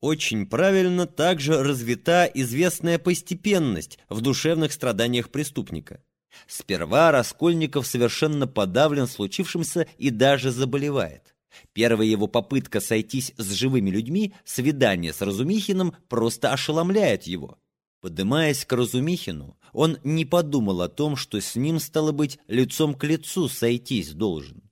Очень правильно также развита известная постепенность в душевных страданиях преступника. Сперва Раскольников совершенно подавлен случившимся и даже заболевает. Первая его попытка сойтись с живыми людьми, свидание с Разумихиным, просто ошеломляет его. Подымаясь к Разумихину, он не подумал о том, что с ним, стало быть, лицом к лицу сойтись должен.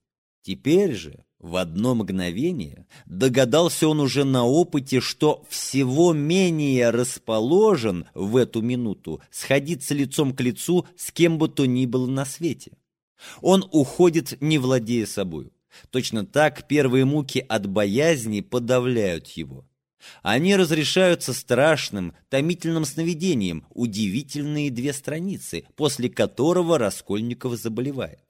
Теперь же, в одно мгновение догадался он уже на опыте, что всего менее расположен в эту минуту сходиться лицом к лицу с кем бы то ни было на свете. Он уходит, не владея собою. Точно так первые муки от боязни подавляют его. Они разрешаются страшным, томительным сновидением, удивительные две страницы, после которого Раскольников заболевает.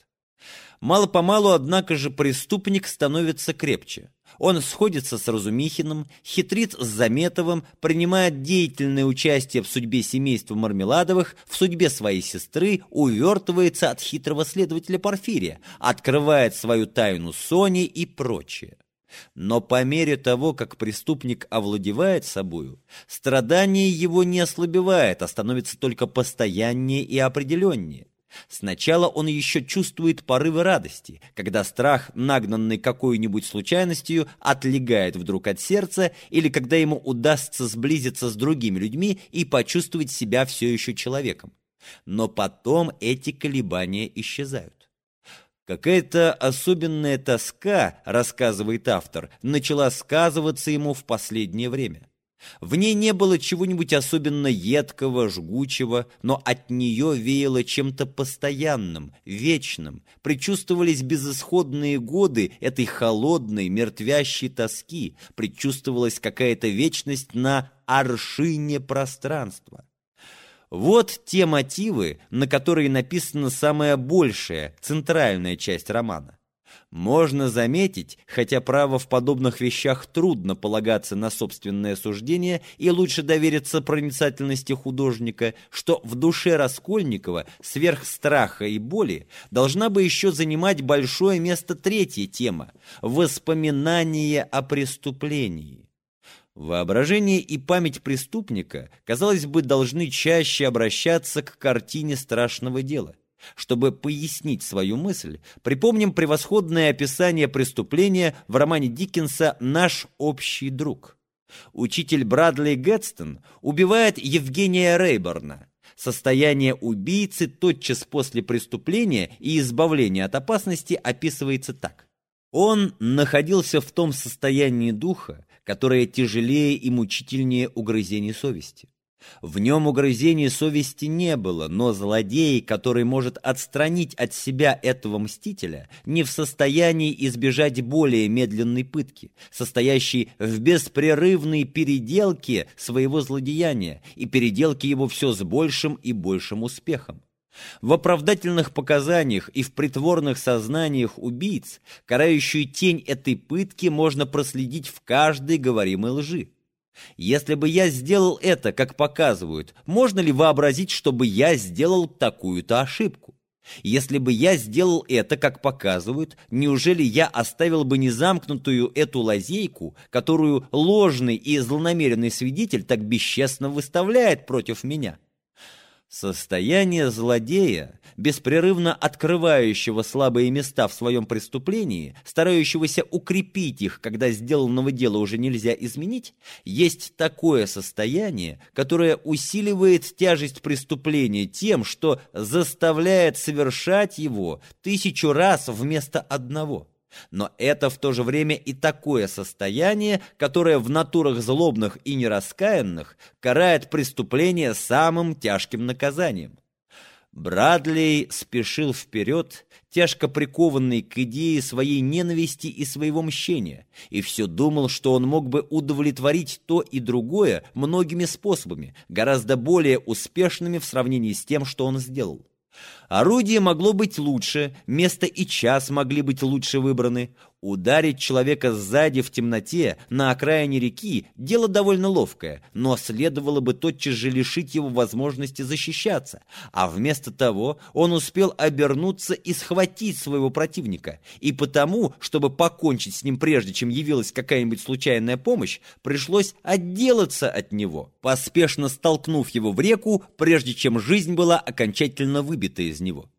Мало-помалу, однако же, преступник становится крепче. Он сходится с Разумихиным, хитрит с Заметовым, принимает деятельное участие в судьбе семейства Мармеладовых, в судьбе своей сестры, увертывается от хитрого следователя Порфирия, открывает свою тайну Соне и прочее. Но по мере того, как преступник овладевает собою, страдание его не ослабевает, а становится только постояннее и определеннее. Сначала он еще чувствует порывы радости, когда страх, нагнанный какой-нибудь случайностью, отлегает вдруг от сердца, или когда ему удастся сблизиться с другими людьми и почувствовать себя все еще человеком. Но потом эти колебания исчезают. Какая-то особенная тоска, рассказывает автор, начала сказываться ему в последнее время. В ней не было чего-нибудь особенно едкого, жгучего, но от нее веяло чем-то постоянным, вечным. Предчувствовались безысходные годы этой холодной, мертвящей тоски, предчувствовалась какая-то вечность на аршине пространства. Вот те мотивы, на которые написана самая большая, центральная часть романа. Можно заметить, хотя право в подобных вещах трудно полагаться на собственное суждение и лучше довериться проницательности художника, что в душе Раскольникова сверх страха и боли должна бы еще занимать большое место третья тема – воспоминание о преступлении. Воображение и память преступника, казалось бы, должны чаще обращаться к картине страшного дела – чтобы пояснить свою мысль, припомним превосходное описание преступления в романе Диккенса «Наш общий друг». Учитель Брадли Гэтстон убивает Евгения Рейборна. Состояние убийцы тотчас после преступления и избавления от опасности описывается так. Он находился в том состоянии духа, которое тяжелее и мучительнее угрызений совести. В нем угрызений совести не было, но злодей, который может отстранить от себя этого мстителя, не в состоянии избежать более медленной пытки, состоящей в беспрерывной переделке своего злодеяния и переделке его все с большим и большим успехом. В оправдательных показаниях и в притворных сознаниях убийц карающую тень этой пытки можно проследить в каждой говоримой лжи. Если бы я сделал это, как показывают, можно ли вообразить, чтобы я сделал такую-то ошибку? Если бы я сделал это, как показывают, неужели я оставил бы незамкнутую эту лазейку, которую ложный и злонамеренный свидетель так бесчестно выставляет против меня? Состояние злодея, беспрерывно открывающего слабые места в своем преступлении, старающегося укрепить их, когда сделанного дела уже нельзя изменить, есть такое состояние, которое усиливает тяжесть преступления тем, что заставляет совершать его тысячу раз вместо одного. Но это в то же время и такое состояние, которое в натурах злобных и нераскаянных карает преступление самым тяжким наказанием. Брадли спешил вперед, тяжко прикованный к идее своей ненависти и своего мщения, и все думал, что он мог бы удовлетворить то и другое многими способами, гораздо более успешными в сравнении с тем, что он сделал. Орудие могло быть лучше, место и час могли быть лучше выбраны. Ударить человека сзади в темноте на окраине реки – дело довольно ловкое, но следовало бы тотчас же лишить его возможности защищаться, а вместо того он успел обернуться и схватить своего противника, и потому, чтобы покончить с ним прежде, чем явилась какая-нибудь случайная помощь, пришлось отделаться от него, поспешно столкнув его в реку, прежде чем жизнь была окончательно выбита из него.